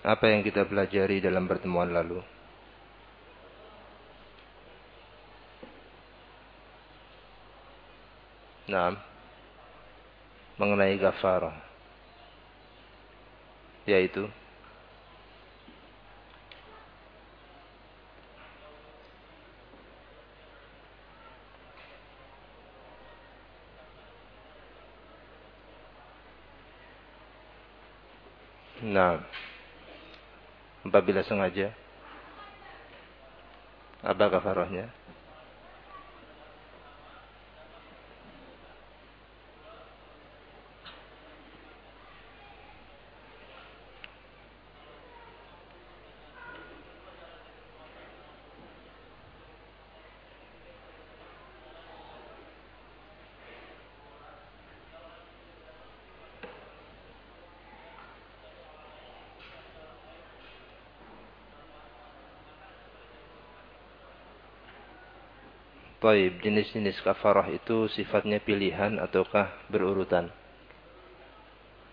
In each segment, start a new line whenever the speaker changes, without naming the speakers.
Apa yang kita pelajari dalam pertemuan lalu? Nah, mengenai gafara, yaitu? Nah, apabila sengaja. Apa kafarahnya Taib, jenis-jenis kafarah itu sifatnya pilihan ataukah berurutan?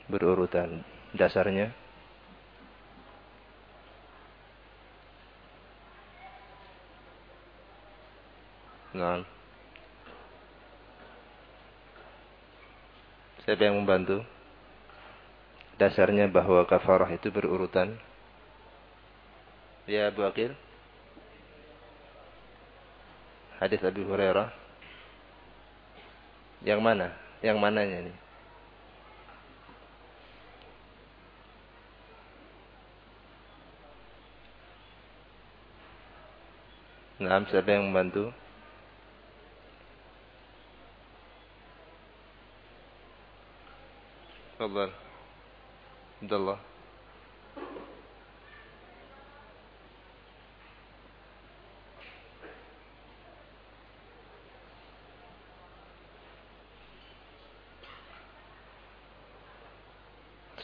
Berurutan. Dasarnya? Nah. Siapa yang membantu? Dasarnya bahwa kafarah itu berurutan. Ya, Bu Akil hadis Abi Hurairah? Yang mana? Yang mananya nih? Nah, siapa yang membantu? Fadal. Abdullah.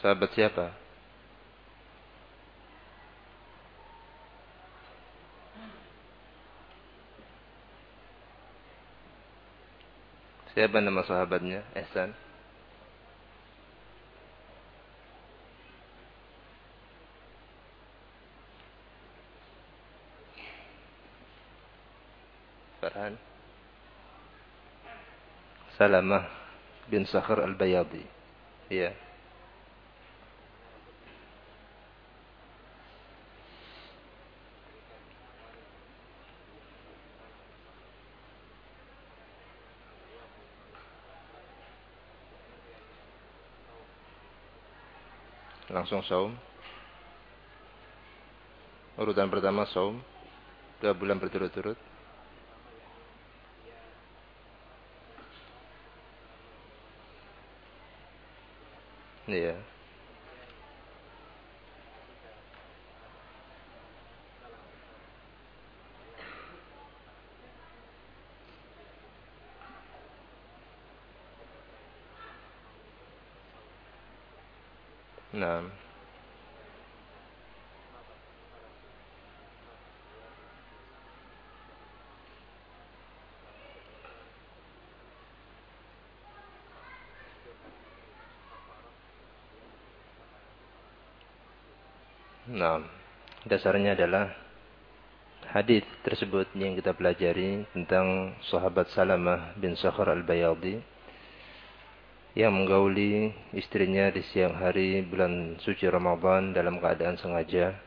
Sahabat siapa? Siapa nama sahabatnya? Ehsan. Farhan. Salamah bin Sakhar al-Bayadi. Iya. Langsung saum. Urutan pertama saum. Dua bulan berturut-turut. Iya. Nah. Nah, dasarnya adalah hadis tersebut yang kita pelajari tentang sahabat Salamah bin Sakhar al-Bayadi yang menggauli istrinya di siang hari bulan suci Ramadan dalam keadaan sengaja.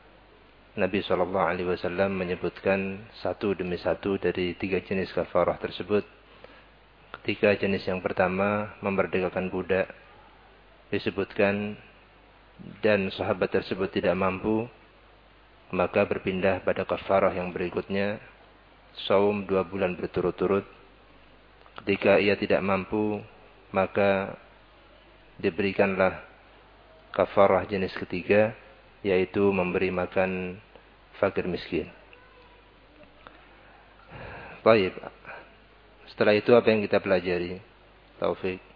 Nabi Shallallahu Alaihi Wasallam menyebutkan satu demi satu dari tiga jenis kafarah tersebut. Ketika jenis yang pertama memerdekakan budak disebutkan dan sahabat tersebut tidak mampu maka berpindah pada kafarah yang berikutnya saum dua bulan berturut-turut ketika ia tidak mampu maka diberikanlah kafarah jenis ketiga yaitu memberi makan fakir miskin. Baik. Setelah itu apa yang kita pelajari? Taufik.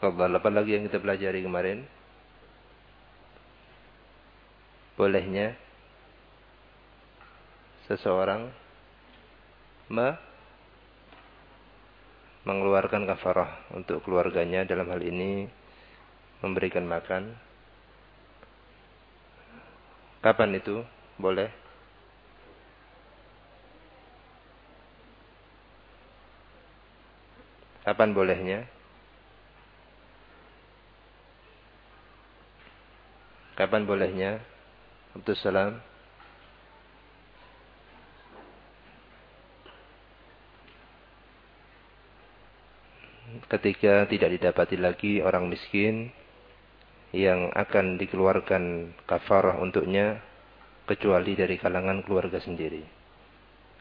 Fadal, apa lagi yang kita pelajari kemarin? Bolehnya seseorang me mengeluarkan kafarah untuk keluarganya dalam hal ini memberikan makan. Kapan itu boleh? Kapan bolehnya? Kapan bolehnya? Abdul Salam. Ketika tidak didapati lagi orang miskin yang akan dikeluarkan kafarah untuknya kecuali dari kalangan keluarga sendiri.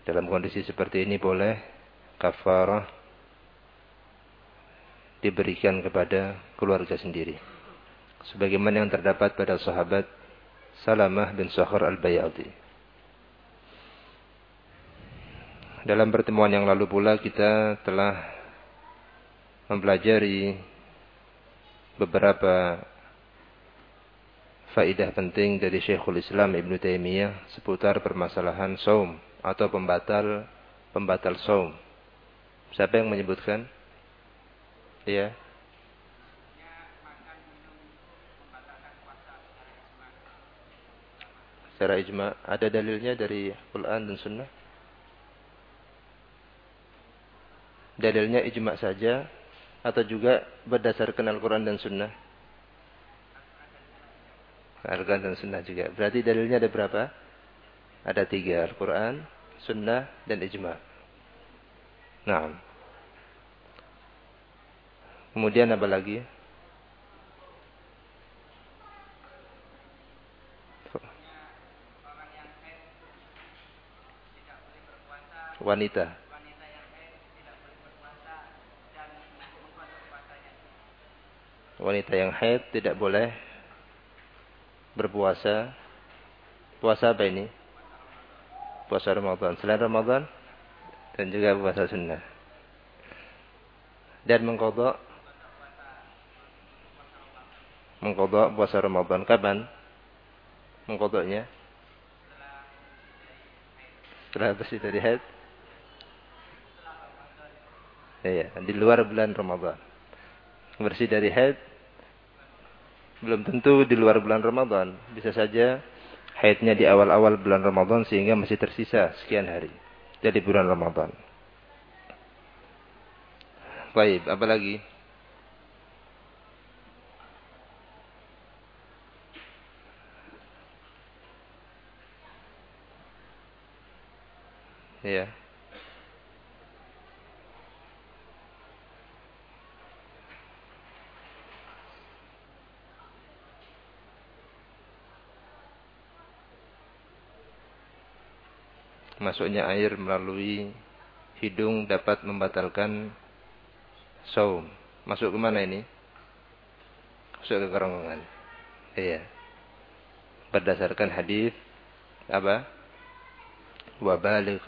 Dalam kondisi seperti ini boleh kafarah diberikan kepada keluarga sendiri sebagaimana yang terdapat pada sahabat Salamah bin Sakhar al-Bayadi. Dalam pertemuan yang lalu pula kita telah mempelajari beberapa faidah penting dari Syekhul Islam Ibn Taimiyah seputar permasalahan saum atau pembatal pembatal saum. Siapa yang menyebutkan? Ya. Secara ijma. Ada dalilnya dari Quran dan Sunnah? Dalilnya ijma saja atau juga berdasarkan Al-Quran dan Sunnah? Al-Quran dan Sunnah juga. Berarti dalilnya ada berapa? Ada tiga Al-Quran Sunnah dan ijma. Nah kemudian apa lagi wanita. Wanita yang haid tidak boleh berpuasa. Puasa apa ini? Puasa Ramadan. Selain Ramadan dan juga puasa sunnah. Dan mengkodok mengkodok puasa Ramadan kapan? Mengkodoknya? Setelah bersih dari haid. Ya, di luar bulan Ramadan. Bersih dari haid belum tentu di luar bulan Ramadan. Bisa saja haidnya di awal-awal bulan Ramadan sehingga masih tersisa sekian hari dari bulan Ramadan. Baik, apa lagi? Ya. Masuknya air melalui hidung dapat membatalkan saum. Masuk ke mana ini? Masuk ke kerongkongan. Iya. Berdasarkan hadis apa? Wa baligh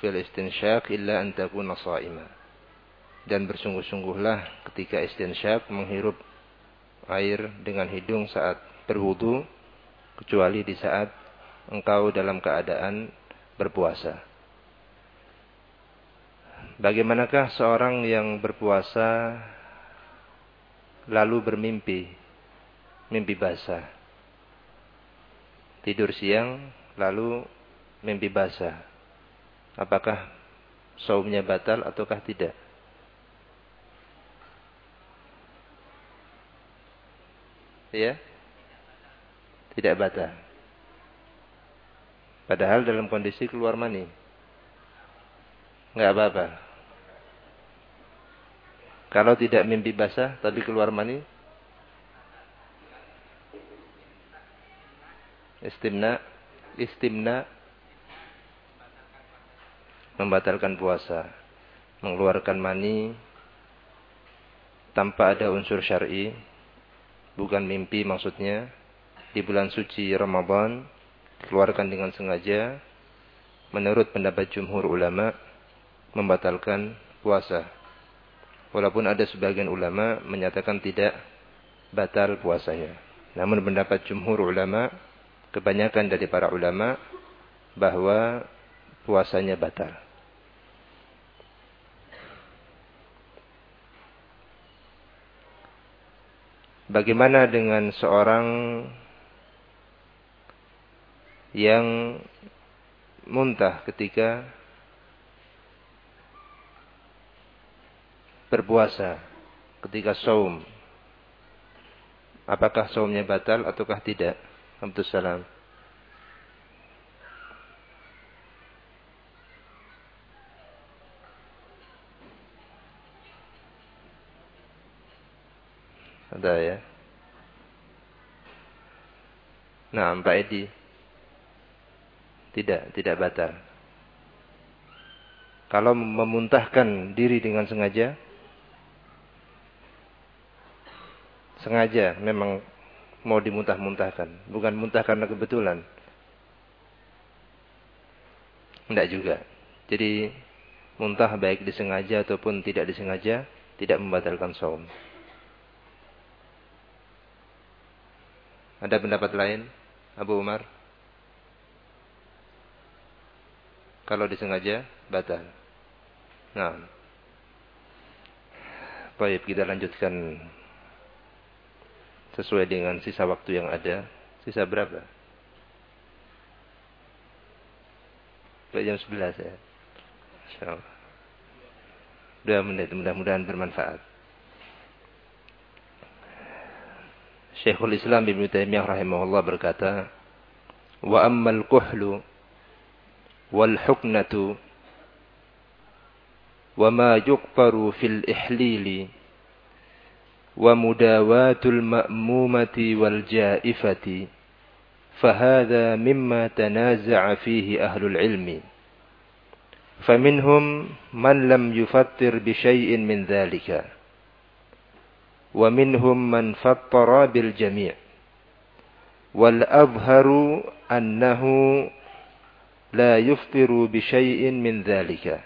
fil istinsyaq illa an takuna sha'ima. Dan bersungguh-sungguhlah ketika istinsyak menghirup air dengan hidung saat berwudu kecuali di saat engkau dalam keadaan berpuasa. Bagaimanakah seorang yang berpuasa lalu bermimpi, mimpi basah? Tidur siang lalu mimpi basah. Apakah saumnya batal ataukah tidak? Ya? Tidak batal. Padahal dalam kondisi keluar mani. Nggak apa-apa. Kalau tidak mimpi basah tapi keluar mani, istimna, istimna membatalkan puasa, mengeluarkan mani tanpa ada unsur syar'i, bukan mimpi maksudnya di bulan suci Ramadan keluarkan dengan sengaja, menurut pendapat jumhur ulama, membatalkan puasa. Walaupun ada sebagian ulama menyatakan tidak batal puasanya. Namun pendapat jumhur ulama, kebanyakan dari para ulama, bahwa puasanya batal. Bagaimana dengan seorang yang muntah ketika berpuasa ketika saum. Apakah saumnya batal ataukah tidak? Abdus salam. Ada ya? Nah, Pak Edi. Tidak, tidak batal. Kalau memuntahkan diri dengan sengaja, sengaja memang mau dimuntah-muntahkan, bukan muntah karena kebetulan. Tidak juga. Jadi muntah baik disengaja ataupun tidak disengaja tidak membatalkan saum. Ada pendapat lain? Abu Umar? Kalau disengaja, batal. Nah. Baik, kita lanjutkan sesuai dengan sisa waktu yang ada. Sisa berapa? Sampai jam 11 ya. Insyaallah. Dua menit, mudah-mudahan bermanfaat. Syekhul Islam Ibn Taimiyah rahimahullah berkata, "Wa ammal kuhlu wa ma yuqtaru fil ihlili ومداواة المأمومة والجائفة فهذا مما تنازع فيه أهل العلم. فمنهم من لم يفطر بشيء من ذلك ومنهم من فطر بالجميع. والأظهر أنه لا يفطر بشيء من ذلك.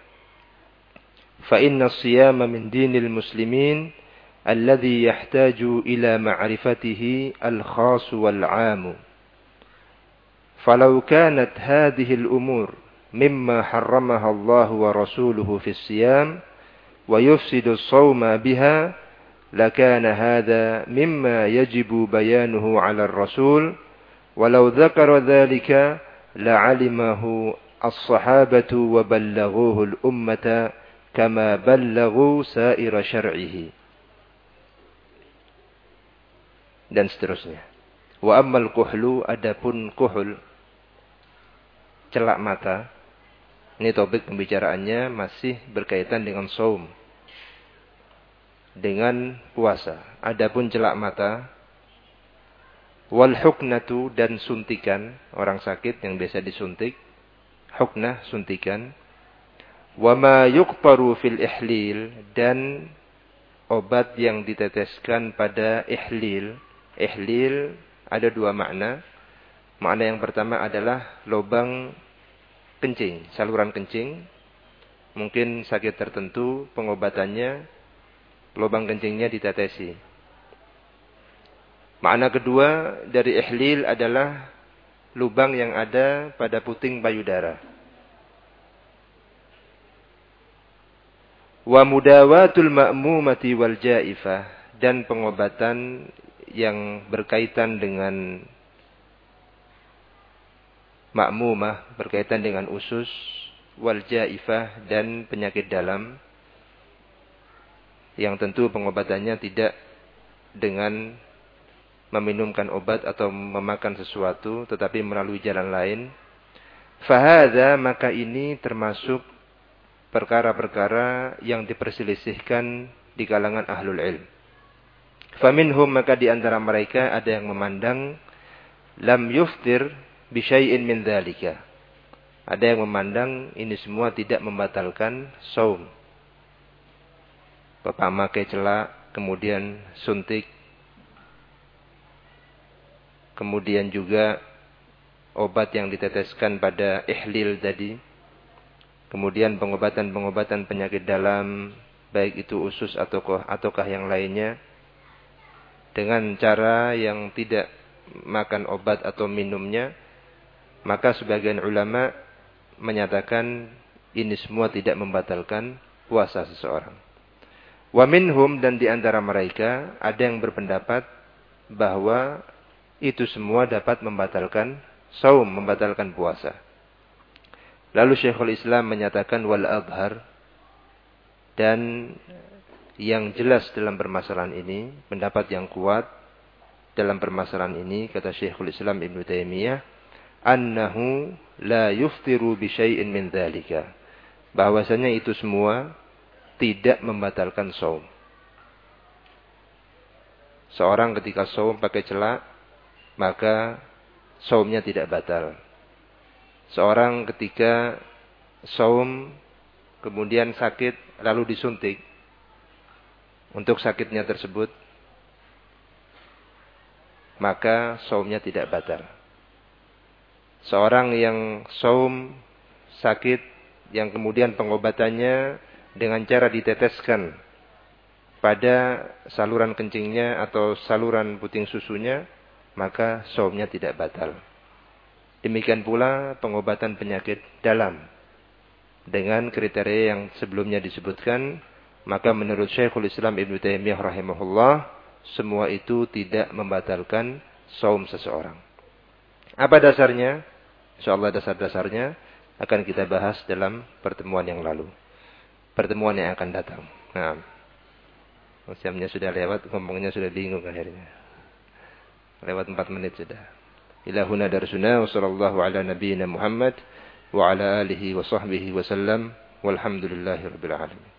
فإن الصيام من دين المسلمين الذي يحتاج إلى معرفته الخاص والعام. فلو كانت هذه الأمور مما حرمها الله ورسوله في الصيام ويفسد الصوم بها لكان هذا مما يجب بيانه على الرسول. ولو ذكر ذلك la'alimahu as-sahabatu wa ballaghuhu al-ummata kama. Dan seterusnya. Wa ammal kuhlu adapun kuhul celak mata. Ini topik pembicaraannya masih berkaitan dengan saum. Dengan puasa. Adapun celak mata wal huknatu dan suntikan orang sakit yang biasa disuntik. Huknah suntikan. Wa ma yuqtaru fil ihlil dan obat yang diteteskan pada ihlil Ihlil ada dua makna. Makna yang pertama adalah lubang kencing, saluran kencing. Mungkin sakit tertentu pengobatannya lubang kencingnya ditetesi. Makna kedua dari ihlil adalah lubang yang ada pada puting payudara. Wa mudawatul ma'mumati wal jaifah dan pengobatan yang berkaitan dengan makmumah, berkaitan dengan usus, wal jaifah dan penyakit dalam yang tentu pengobatannya tidak dengan meminumkan obat atau memakan sesuatu tetapi melalui jalan lain. Fahada maka ini termasuk perkara-perkara yang diperselisihkan di kalangan ahlul ilm. Faminhum maka di antara mereka ada yang memandang lam yuftir bisyai'in min dzalika. Ada yang memandang ini semua tidak membatalkan saum. Bapak pakai celak, kemudian suntik, kemudian juga obat yang diteteskan pada ihlil tadi, kemudian pengobatan-pengobatan penyakit dalam, baik itu usus ataukah, ataukah yang lainnya, dengan cara yang tidak makan obat atau minumnya, maka sebagian ulama menyatakan ini semua tidak membatalkan puasa seseorang. Wa minhum dan di antara mereka ada yang berpendapat bahwa itu semua dapat membatalkan saum, membatalkan puasa. Lalu Syekhul Islam menyatakan wal adhar dan yang jelas dalam permasalahan ini, pendapat yang kuat dalam permasalahan ini kata Syekhul Islam Ibn Taimiyah annahu la yuftiru bi syai'in min dzalika. Bahwasanya itu semua tidak membatalkan saum. Seorang ketika saum pakai celak, maka saumnya tidak batal. Seorang ketika saum kemudian sakit lalu disuntik untuk sakitnya tersebut maka saumnya tidak batal. Seorang yang saum sakit yang kemudian pengobatannya dengan cara diteteskan pada saluran kencingnya atau saluran puting susunya, maka saumnya tidak batal. Demikian pula pengobatan penyakit dalam dengan kriteria yang sebelumnya disebutkan, maka menurut Syekhul Islam Ibn Taimiyah rahimahullah, semua itu tidak membatalkan saum seseorang. Apa dasarnya? InsyaAllah dasar-dasarnya akan kita bahas dalam pertemuan yang lalu. Pertemuan yang akan datang. Nah, jamnya sudah lewat, ngomongnya sudah bingung akhirnya. Lewat empat menit sudah. Ilahuna darsuna wa sallallahu ala nabiyina Muhammad wa ala alihi wa sahbihi wa sallam walhamdulillahi rabbil alamin.